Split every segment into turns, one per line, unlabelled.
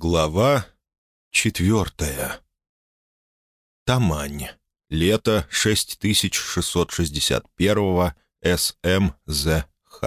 Глава четвертая. Тамань. Лето 6661 СМЗХ.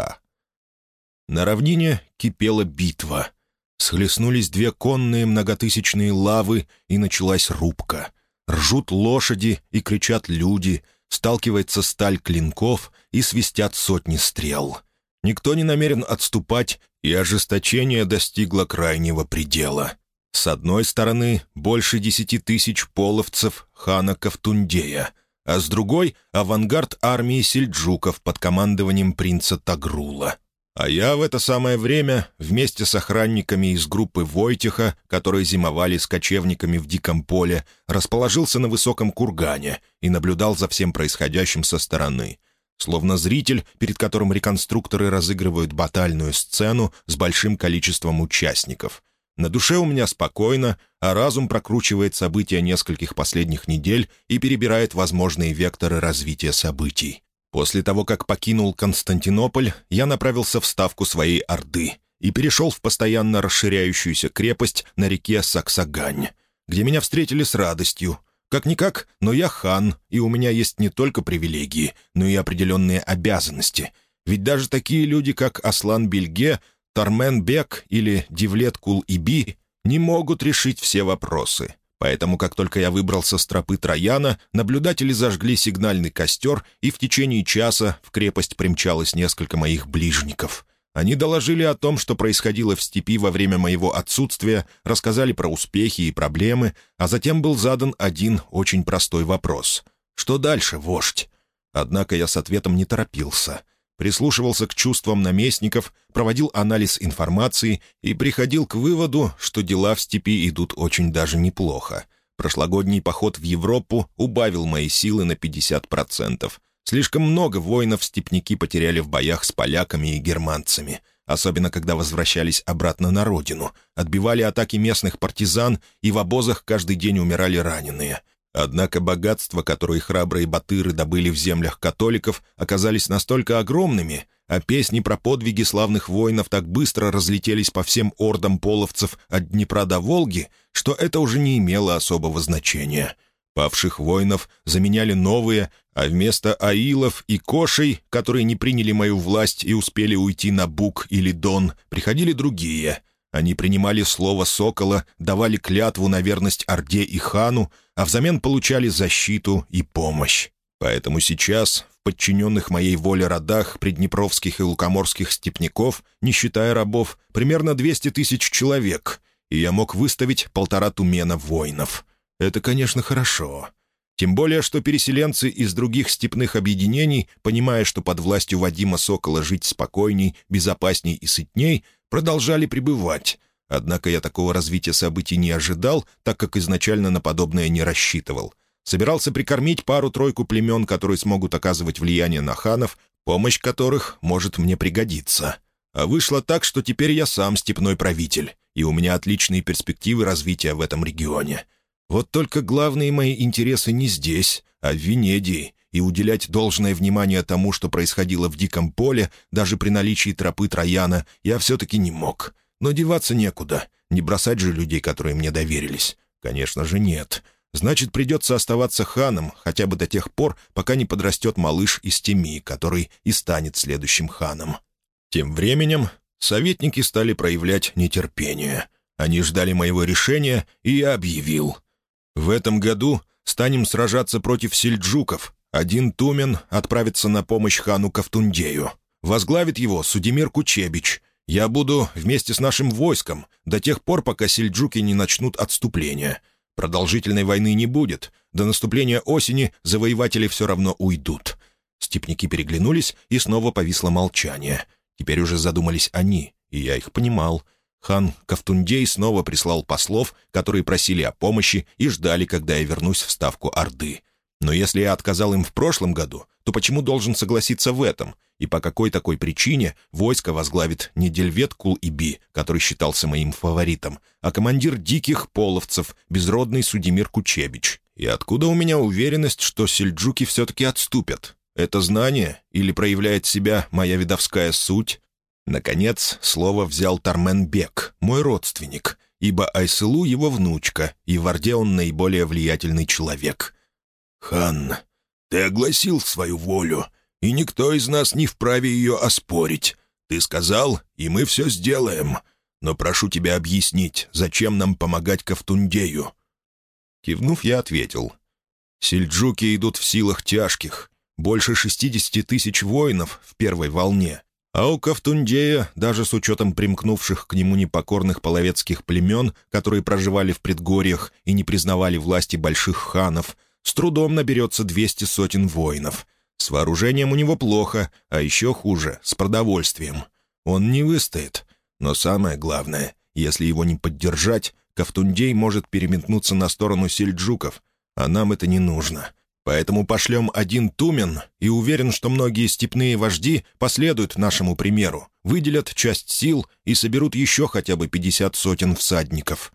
На равнине кипела битва. Схлестнулись две конные многотысячные лавы, и началась рубка. Ржут лошади и кричат люди, сталкивается сталь клинков и свистят сотни стрел. Никто не намерен отступать, и ожесточение достигло крайнего предела. С одной стороны, больше десяти тысяч половцев хана Ковтундея, а с другой — авангард армии сельджуков под командованием принца Тагрула. А я в это самое время, вместе с охранниками из группы Войтиха, которые зимовали с кочевниками в Диком поле, расположился на высоком кургане и наблюдал за всем происходящим со стороны — словно зритель, перед которым реконструкторы разыгрывают батальную сцену с большим количеством участников. На душе у меня спокойно, а разум прокручивает события нескольких последних недель и перебирает возможные векторы развития событий. После того, как покинул Константинополь, я направился в ставку своей Орды и перешел в постоянно расширяющуюся крепость на реке Саксагань, где меня встретили с радостью — как-никак, но я хан, и у меня есть не только привилегии, но и определенные обязанности. Ведь даже такие люди, как Аслан Бельге, Тармен Бек или Дивлет Кул-Иби, не могут решить все вопросы. Поэтому, как только я выбрался с тропы Трояна, наблюдатели зажгли сигнальный костер, и в течение часа в крепость примчалось несколько моих ближников. Они доложили о том, что происходило в степи во время моего отсутствия, рассказали про успехи и проблемы, а затем был задан один очень простой вопрос. «Что дальше, вождь?» Однако я с ответом не торопился. Прислушивался к чувствам наместников, проводил анализ информации и приходил к выводу, что дела в степи идут очень даже неплохо. Прошлогодний поход в Европу убавил мои силы на 50%. Слишком много воинов степняки потеряли в боях с поляками и германцами, особенно когда возвращались обратно на родину, отбивали атаки местных партизан, и в обозах каждый день умирали раненые. Однако богатства, которые храбрые батыры добыли в землях католиков, оказались настолько огромными, а песни про подвиги славных воинов так быстро разлетелись по всем ордам половцев от Днепра до Волги, что это уже не имело особого значения — Павших воинов заменяли новые, а вместо аилов и кошей, которые не приняли мою власть и успели уйти на Бук или Дон, приходили другие. Они принимали слово сокола, давали клятву на верность Орде и хану, а взамен получали защиту и помощь. Поэтому сейчас в подчиненных моей воле родах приднепровских и лукоморских степняков, не считая рабов, примерно 200 тысяч человек, и я мог выставить полтора тумена воинов — это, конечно, хорошо. Тем более, что переселенцы из других степных объединений, понимая, что под властью Вадима Сокола жить спокойней, безопасней и сытней, продолжали пребывать. Однако я такого развития событий не ожидал, так как изначально на подобное не рассчитывал. Собирался прикормить пару-тройку племен, которые смогут оказывать влияние на ханов, помощь которых может мне пригодиться. А вышло так, что теперь я сам степной правитель, и у меня отличные перспективы развития в этом регионе. Вот только главные мои интересы не здесь, а в Венедии, и уделять должное внимание тому, что происходило в Диком поле, даже при наличии тропы Трояна, я все-таки не мог. Но деваться некуда, не бросать же людей, которые мне доверились. Конечно же, нет. Значит, придется оставаться ханом, хотя бы до тех пор, пока не подрастет малыш из Теми, который и станет следующим ханом. Тем временем советники стали проявлять нетерпение. Они ждали моего решения, и я объявил — в этом году станем сражаться против сельджуков. Один Тумен отправится на помощь хану Ковтундею. Возглавит его Судимир Кучебич. Я буду вместе с нашим войском до тех пор, пока сельджуки не начнут отступление. Продолжительной войны не будет. До наступления осени завоеватели все равно уйдут». Степники переглянулись, и снова повисло молчание. Теперь уже задумались они, и я их понимал — Хан Ковтундей снова прислал послов, которые просили о помощи и ждали, когда я вернусь в ставку Орды. Но если я отказал им в прошлом году, то почему должен согласиться в этом? И по какой такой причине войско возглавит не Дельвет Кул-Иби, который считался моим фаворитом, а командир диких половцев, безродный Судимир Кучебич? И откуда у меня уверенность, что сельджуки все-таки отступят? Это знание или проявляет себя моя видовская суть? Наконец, слово взял Тармен Бек, мой родственник, ибо Айсылу — его внучка, и в Орде он наиболее влиятельный человек.
«Хан, ты огласил свою волю, и никто из нас не вправе ее оспорить. Ты сказал, и мы все сделаем. Но прошу тебя объяснить, зачем нам помогать Ковтундею?»
Кивнув, я ответил. «Сельджуки идут в силах тяжких. Больше шестидесяти тысяч воинов в первой волне. А у Ковтундея, даже с учетом примкнувших к нему непокорных половецких племен, которые проживали в предгорьях и не признавали власти больших ханов, с трудом наберется двести сотен воинов. С вооружением у него плохо, а еще хуже — с продовольствием. Он не выстоит. Но самое главное, если его не поддержать, Ковтундей может переметнуться на сторону сельджуков, а нам это не нужно. Поэтому пошлем один тумен и уверен, что многие степные вожди последуют нашему примеру, выделят часть сил и соберут еще хотя бы пятьдесят сотен всадников».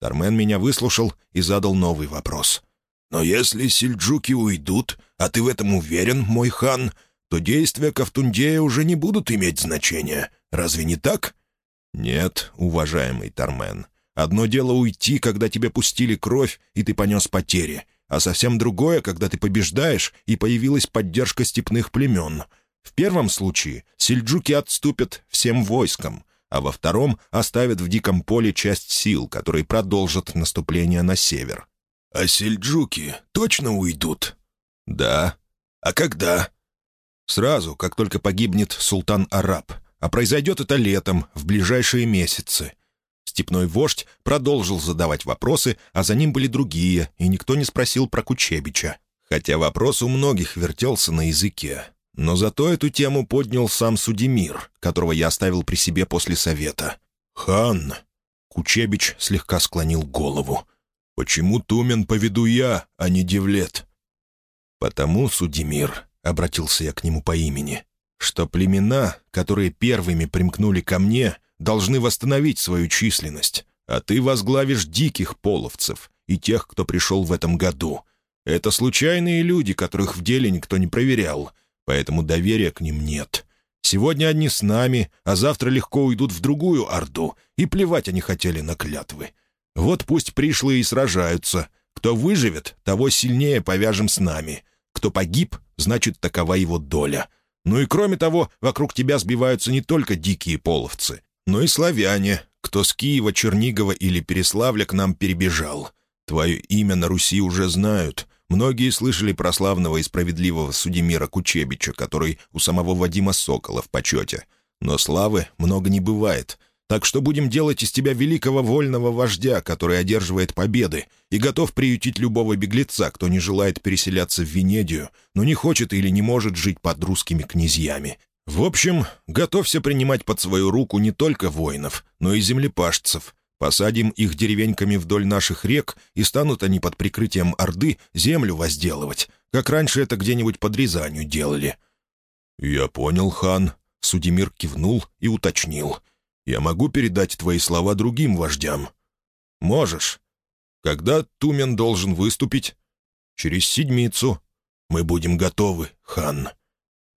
Тармен меня выслушал и задал новый вопрос.
«Но если сельджуки уйдут, а ты в этом уверен, мой хан, то действия Ковтундея уже не будут иметь значения. Разве не так?»
«Нет, уважаемый Тармен. Одно дело уйти, когда тебе пустили кровь, и ты понес потери, а совсем другое, когда ты побеждаешь, и появилась поддержка степных племен. В первом случае сельджуки отступят всем войскам, а во втором оставят в диком поле часть сил, которые продолжат наступление на север.
«А сельджуки точно уйдут?»
«Да».
«А когда?»
«Сразу, как только погибнет султан Араб. А произойдет это летом, в ближайшие месяцы. Степной вождь продолжил задавать вопросы, а за ним были другие, и никто не спросил про Кучебича. Хотя вопрос у многих вертелся на языке. Но зато эту тему поднял сам Судимир, которого я оставил при себе после совета.
«Хан!»
Кучебич слегка склонил голову.
«Почему Тумен поведу я, а не Девлет?»
«Потому, Судимир», — обратился я к нему по имени, «что племена, которые первыми примкнули ко мне, должны восстановить свою численность, а ты возглавишь диких половцев и тех, кто пришел в этом году. Это случайные люди, которых в деле никто не проверял, поэтому доверия к ним нет. Сегодня они с нами, а завтра легко уйдут в другую Орду, и плевать они хотели на клятвы. Вот пусть пришлые и сражаются. Кто выживет, того сильнее повяжем с нами. Кто погиб, значит, такова его доля. Ну и кроме того, вокруг тебя сбиваются не только дикие половцы, но и славяне, кто с Киева, Чернигова или Переславля к нам перебежал. Твое имя на Руси уже знают. Многие слышали про славного и справедливого Судемира Кучебича, который у самого Вадима Сокола в почете. Но славы много не бывает. Так что будем делать из тебя великого вольного вождя, который одерживает победы и готов приютить любого беглеца, кто не желает переселяться в Венедию, но не хочет или не может жить под русскими князьями. В общем, готовься принимать под свою руку не только воинов, но и землепашцев. Посадим их деревеньками вдоль наших рек, и станут они под прикрытием Орды землю возделывать, как раньше это где-нибудь под Рязанью делали».
«Я понял, хан», — Судимир кивнул и уточнил. «Я могу передать твои слова другим вождям?»
«Можешь. Когда Тумен должен выступить?»
«Через седмицу. Мы будем готовы, хан».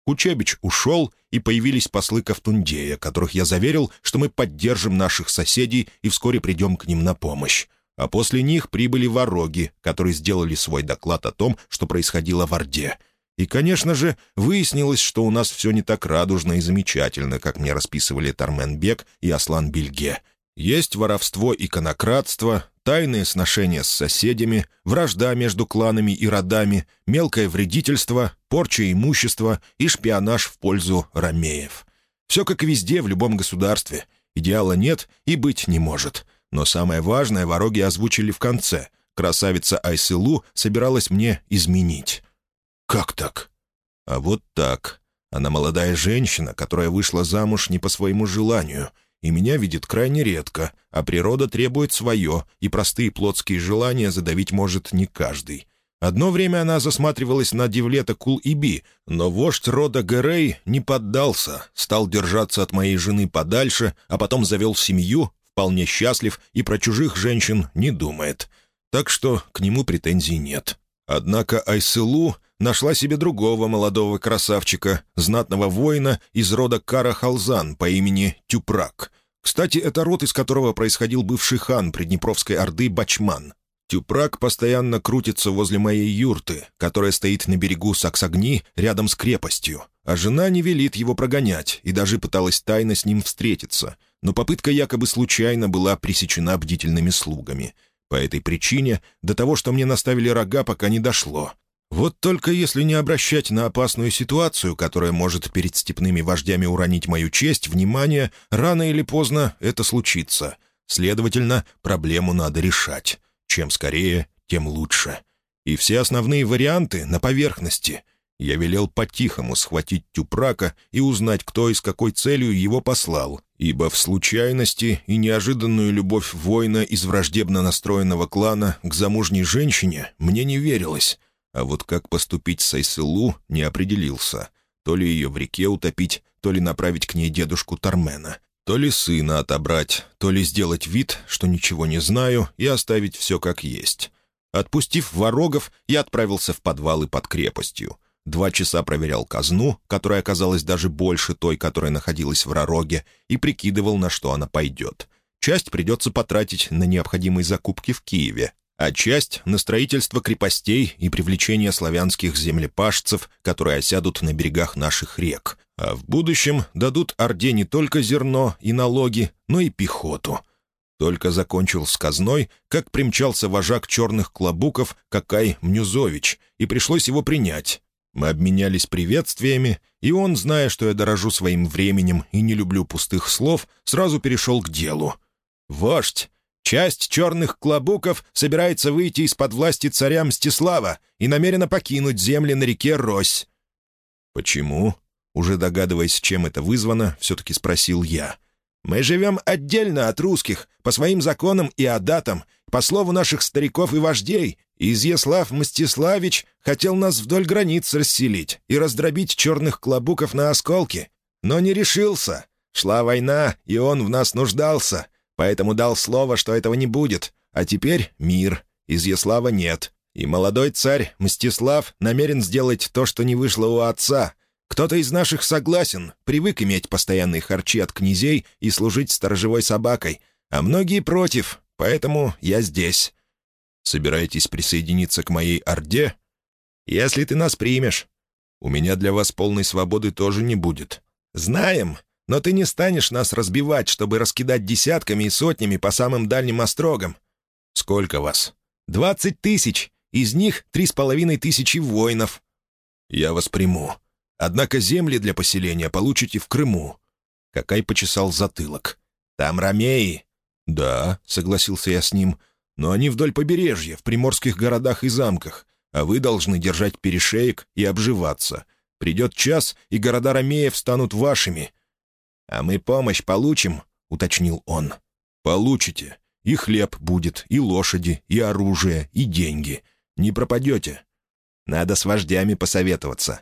Кучебич ушел, и появились послы Ковтундея, которых я заверил, что мы поддержим наших соседей и вскоре придем к ним на помощь. А после них прибыли вороги, которые сделали свой доклад о том, что происходило в Орде. И, конечно же, выяснилось, что у нас все не так радужно и замечательно, как мне расписывали Тарменбек и Аслан Бельге. Есть воровство и конократство, тайные сношения с соседями, вражда между кланами и родами, мелкое вредительство, порча имущества и шпионаж в пользу ромеев. Все как везде, в любом государстве. Идеала нет и быть не может. Но самое важное вороги озвучили в конце. Красавица Айсылу собиралась мне изменить.
«Как так?»
«А вот так. Она молодая женщина, которая вышла замуж не по своему желанию — и меня видит крайне редко, а природа требует свое, и простые плотские желания задавить может не каждый. Одно время она засматривалась на Девлета Кул-Иби, но вождь рода Герей не поддался, стал держаться от моей жены подальше, а потом завел семью, вполне счастлив и про чужих женщин не думает. Так что к нему претензий нет. Однако Айсылу нашла себе другого молодого красавчика, знатного воина из рода Кара Халзан по имени Тюпрак. Кстати, это род, из которого происходил бывший хан Приднепровской Орды Бачман. Тюпрак постоянно крутится возле моей юрты, которая стоит на берегу Саксагни рядом с крепостью, а жена не велит его прогонять и даже пыталась тайно с ним встретиться, но попытка якобы случайно была пресечена бдительными слугами. По этой причине до того, что мне наставили рога, пока не дошло. Вот только если не обращать на опасную ситуацию, которая может перед степными вождями уронить мою честь, внимание, рано или поздно это случится. Следовательно, проблему надо решать. Чем скорее, тем лучше. И все основные варианты на поверхности. Я велел по-тихому схватить Тюпрака и узнать, кто и с какой целью его послал, ибо в случайности и неожиданную любовь воина из враждебно настроенного клана к замужней женщине мне не верилось. А вот как поступить с Айсылу не определился. То ли ее в реке утопить, то ли направить к ней дедушку Тармена. То ли сына отобрать, то ли сделать вид, что ничего не знаю, и оставить все как есть. Отпустив ворогов, я отправился в подвалы под крепостью. Два часа проверял казну, которая оказалась даже больше той, которая находилась в Ророге, и прикидывал, на что она пойдет. Часть придется потратить на необходимые закупки в Киеве, а часть — на строительство крепостей и привлечение славянских землепашцев, которые осядут на берегах наших рек, а в будущем дадут Орде не только зерно и налоги, но и пехоту. Только закончил с казной, как примчался вожак черных клобуков Какай Мнюзович, и пришлось его принять. Мы обменялись приветствиями, и он, зная, что я дорожу своим временем и не люблю пустых слов, сразу перешел к делу. «Вождь, Часть черных клобуков собирается выйти из-под власти царя Мстислава и намерена покинуть земли на реке Рось». «Почему?» Уже догадываясь, чем это вызвано, все-таки спросил я. «Мы живем отдельно от русских, по своим законам и адатам, по слову наших стариков и вождей. Изъяслав Мстиславич хотел нас вдоль границ расселить и раздробить черных клобуков на осколки, но не решился. Шла война, и он в нас нуждался поэтому дал слово, что этого не будет. А теперь мир, Изъяслава нет. И молодой царь Мстислав намерен сделать то, что не вышло у отца. Кто-то из наших согласен, привык иметь постоянные харчи от князей и служить сторожевой собакой, а многие против, поэтому я здесь. Собираетесь присоединиться к моей орде? Если ты нас примешь. У меня для вас полной свободы тоже не будет. Знаем, но ты не станешь нас разбивать, чтобы раскидать десятками и сотнями по самым дальним острогам. Сколько вас? Двадцать тысяч. Из них три с половиной тысячи воинов. Я вас приму. Однако земли для поселения получите в Крыму. Какай почесал затылок. Там ромеи. Да, согласился я с ним. Но они вдоль побережья, в приморских городах и замках. А вы должны держать перешеек и обживаться. Придет час, и города ромеев станут вашими. «А мы помощь получим?» — уточнил он. «Получите. И хлеб будет, и лошади, и оружие, и деньги. Не пропадете. Надо с вождями посоветоваться.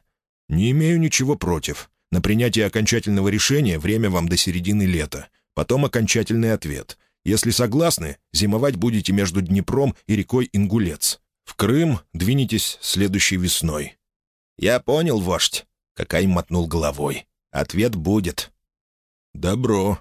Не имею ничего против. На принятие окончательного решения время вам до середины лета. Потом окончательный ответ. Если согласны, зимовать будете между Днепром и рекой Ингулец. В Крым двинетесь следующей весной». «Я понял, вождь», — Какай мотнул головой. «Ответ будет». «Добро».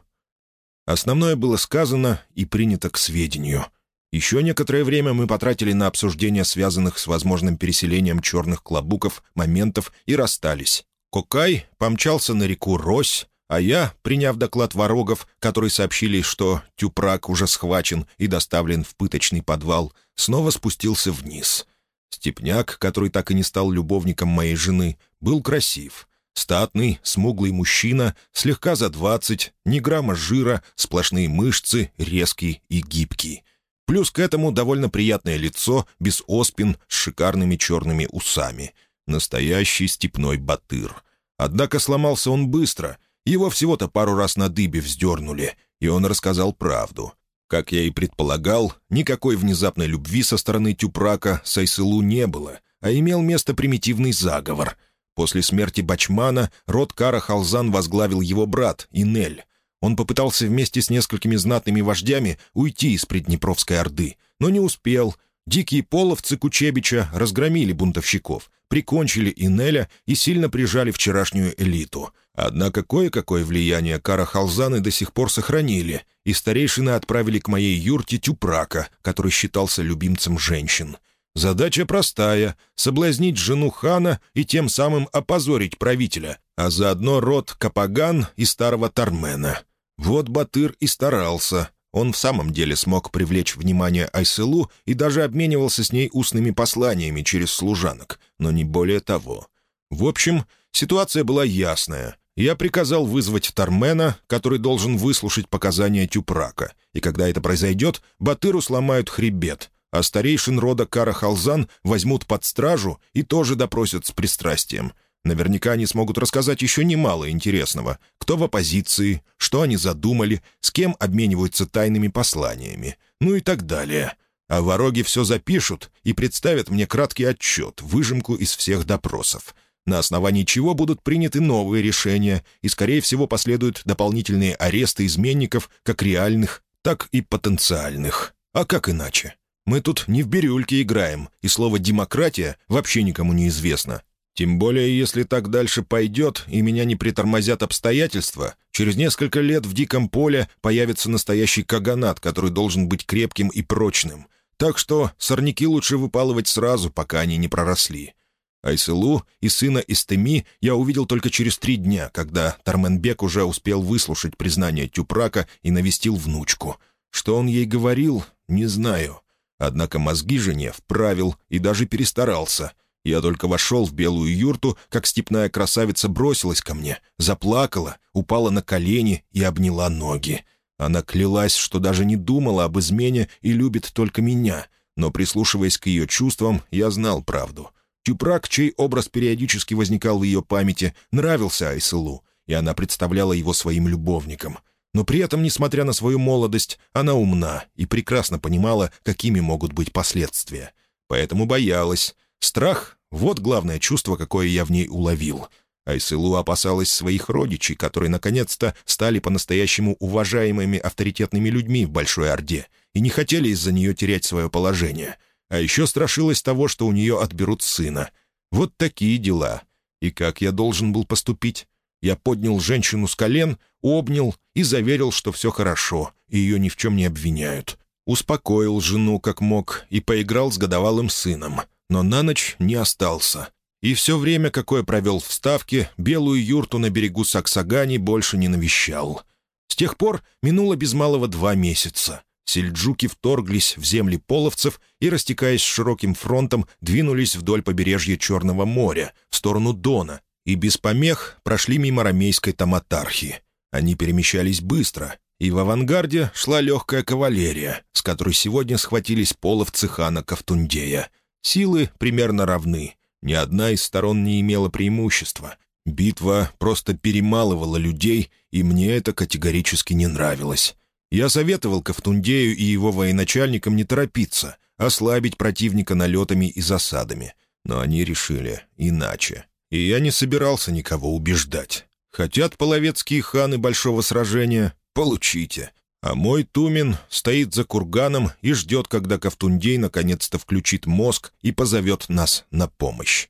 Основное было сказано и принято к сведению. Еще некоторое время мы потратили на обсуждение связанных с возможным переселением черных клобуков, моментов и расстались. Кокай помчался на реку Рось, а я, приняв доклад ворогов, которые сообщили, что Тюпрак уже схвачен и доставлен в пыточный подвал, снова спустился вниз. Степняк, который так и не стал любовником моей жены, был красив — Статный, смуглый мужчина, слегка за двадцать, ни грамма жира, сплошные мышцы, резкий и гибкий. Плюс к этому довольно приятное лицо, без оспин, с шикарными черными усами. Настоящий степной батыр. Однако сломался он быстро. Его всего-то пару раз на дыбе вздернули, и он рассказал правду. Как я и предполагал, никакой внезапной любви со стороны Тюпрака Сайсылу не было, а имел место примитивный заговор — После смерти Бачмана род Кара Халзан возглавил его брат, Инель. Он попытался вместе с несколькими знатными вождями уйти из Приднепровской Орды, но не успел. Дикие половцы Кучебича разгромили бунтовщиков, прикончили Инеля и сильно прижали вчерашнюю элиту. Однако кое-какое влияние Карахалзаны до сих пор сохранили, и старейшины отправили к моей юрте Тюпрака, который считался любимцем женщин. Задача простая — соблазнить жену хана и тем самым опозорить правителя, а заодно род Капаган и старого Тармена. Вот Батыр и старался. Он в самом деле смог привлечь внимание Айселу и даже обменивался с ней устными посланиями через служанок, но не более того. В общем, ситуация была ясная. Я приказал вызвать Тармена, который должен выслушать показания Тюпрака, и когда это произойдет, Батыру сломают хребет, а старейшин рода Кара Халзан возьмут под стражу и тоже допросят с пристрастием — Наверняка они смогут рассказать еще немало интересного. Кто в оппозиции, что они задумали, с кем обмениваются тайными посланиями, ну и так далее. А вороги все запишут и представят мне краткий отчет, выжимку из всех допросов, на основании чего будут приняты новые решения, и, скорее всего, последуют дополнительные аресты изменников, как реальных, так и потенциальных. А как иначе? Мы тут не в бирюльке играем, и слово «демократия» вообще никому не известно. Тем более, если так дальше пойдет, и меня не притормозят обстоятельства, через несколько лет в диком поле появится настоящий каганат, который должен быть крепким и прочным. Так что сорняки лучше выпалывать сразу, пока они не проросли. Айселу и сына Истеми я увидел только через три дня, когда Тарменбек уже успел выслушать признание Тюпрака и навестил внучку. Что он ей говорил, не знаю. Однако мозги жене вправил и даже перестарался — я только вошел в белую юрту, как степная красавица бросилась ко мне, заплакала, упала на колени и обняла ноги. Она клялась, что даже не думала об измене и любит только меня, но, прислушиваясь к ее чувствам, я знал правду. Тюпрак, чей образ периодически возникал в ее памяти, нравился Айселу, и она представляла его своим любовником. Но при этом, несмотря на свою молодость, она умна и прекрасно понимала, какими могут быть последствия. Поэтому боялась, Страх — вот главное чувство, какое я в ней уловил. Айсылу опасалась своих родичей, которые наконец-то стали по-настоящему уважаемыми авторитетными людьми в Большой Орде и не хотели из-за нее терять свое положение. А еще страшилась того, что у нее отберут сына. Вот такие дела. И как я должен был поступить? Я поднял женщину с колен, обнял и заверил, что все хорошо, и ее ни в чем не обвиняют. Успокоил жену как мог и поиграл с годовалым сыном — но на ночь не остался. И все время, какое провел в Ставке, белую юрту на берегу Саксагани больше не навещал. С тех пор минуло без малого два месяца. Сельджуки вторглись в земли половцев и, растекаясь широким фронтом, двинулись вдоль побережья Черного моря, в сторону Дона, и без помех прошли мимо рамейской Таматархи. Они перемещались быстро, и в авангарде шла легкая кавалерия, с которой сегодня схватились половцы хана Ковтундея — Силы примерно равны. Ни одна из сторон не имела преимущества. Битва просто перемалывала людей, и мне это категорически не нравилось. Я советовал Ковтундею и его военачальникам не торопиться, ослабить противника налетами и засадами. Но они решили иначе. И я не собирался никого убеждать. Хотят половецкие ханы большого сражения — получите. А мой Тумин стоит за курганом и ждет, когда Ковтундей наконец-то включит мозг и позовет нас на помощь.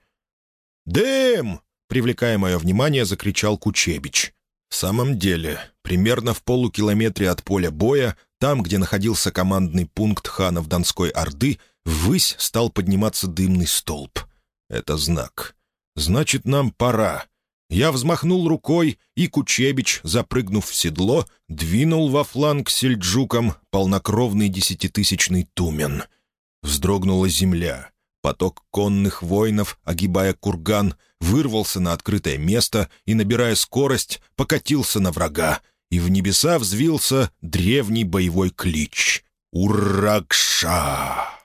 «Дэм!» — привлекая мое внимание, закричал Кучебич. В самом деле, примерно в полукилометре от поля боя, там, где находился командный пункт ханов Донской Орды, ввысь стал подниматься дымный столб. Это знак. Значит, нам пора. Я взмахнул рукой, и Кучебич, запрыгнув в седло, двинул во фланг сельджукам полнокровный десятитысячный тумен. Вздрогнула земля. Поток конных воинов, огибая курган, вырвался на открытое место и, набирая скорость, покатился на врага, и в небеса взвился древний боевой клич «Уракша!».